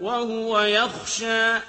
وَهُوَ يَخْشَىٰ